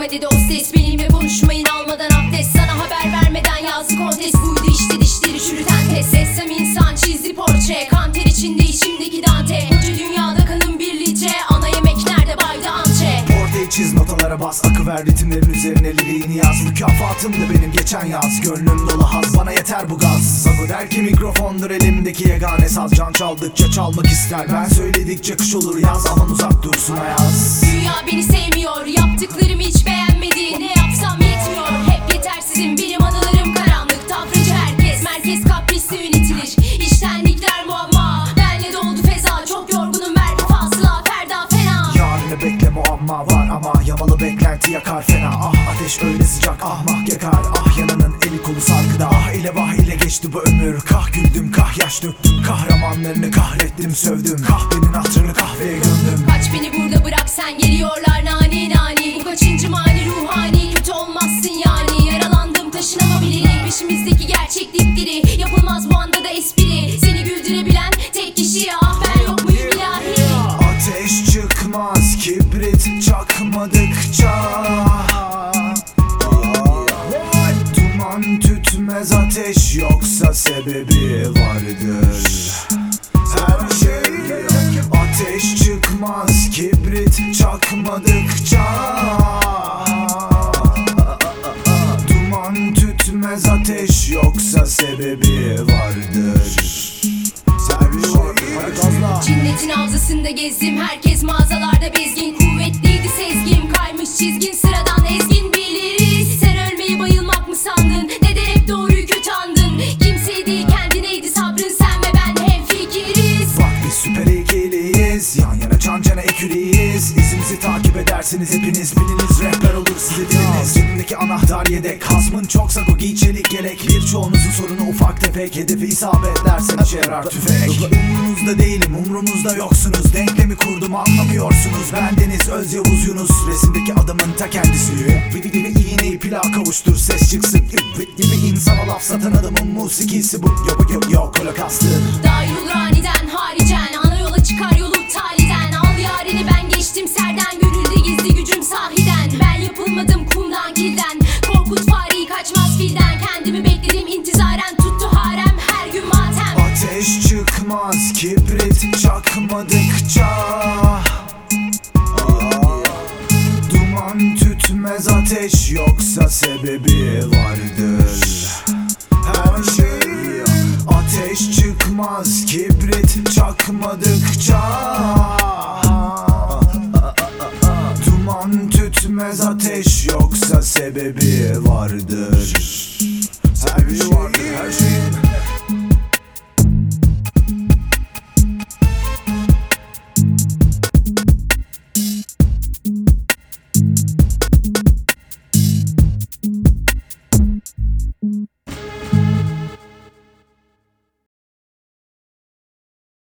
bakma dedi o ses Benimle konuşmayın. Almadan abdest Sana haber vermeden yazdı kontes Buydu işte dişleri çürüten test. Sessem insan çizdi portre. Kanter içinde içimdeki Dante. Koca dünyada kanım bir litre. Ana yemek nerede? Baydı antre. Ortaya çiz notalara bas Akı ver ritimlerin üzerine liriğini yaz. Mükafatım da benim geçen yaz. Gönlüm dolu haz bana yeter bu gaz. Sabır der ki mikrofondur elimdeki yegane saz. Can çaldıkça çalmak ister. Ben söyledikçe kış olur yaz Aman uzak dursun ayaz. Dünya beni sevmiyor Yaptıklarımı Beklenti yakar fena. Ah ateş öyle sıcak. Ah mah yakar. Ah yanının eli kolu sargıda. Ah ile vah ile geçti bu ömür. Kah güldüm kah yaş döktüm. Kahramanlarını kahrettim sövdüm. Kahvenin hatırını kahveye gömdüm. Kaç beni burada bırak sen geliyorlar nani nani Bu kaçıncı mani kibrit çakmadıkça Duman tütmez ateş yoksa sebebi vardır. Her şey ateş çıkmaz kibrit çakmadıkça. Duman tütmez ateş yoksa sebebi vardır. Şey Cinnetin avzasında gezdim Herkes mağazalarda bezgin çizgin sıradan ezgin biliriz. Sen ölmeyi bayılmak mı sandın? Neden hep doğruyu kötü andın? Kimseydi kendineydi sabrın? Sen ve ben hemfikiriz Bak biz süper ikiliyiz. Yan yana can cana eküriyiz İzimizi takip edersiniz hepiniz. Biliniz rehber olur size diliniz Cebimdeki anahtar yedek. Hasmın çoksa go giy çelik yelek Birçoğunuzun sorunu ufak tefek. Hedefi isabetlersen işe yarar tüfek Umrunuzda değilim umrunuzda yoksunuz. Denklemi kurdum anlamıyorsunuz. Bendeniz öz Yavuz Yunus Resimdeki adamın ta kendisi. Gibi gibi iğneyi pila kavuştur ses çıksın. Gibi gibi insana laf satan adamın musikisi bu. Yok yok yok holokastır. Dair olur aniden haricen. Ana yola çıkar yolu taliden. Al yarini ben geçtim serden. Gönülde gizli gücüm sahiden. Ben yapılmadım kumdan kilden çıkmaz kibrit çakmadıkça Duman tütmez ateş yoksa sebebi vardır. Her şey ateş çıkmaz kibrit çakmadıkça Duman tütmez ateş yoksa sebebi vardır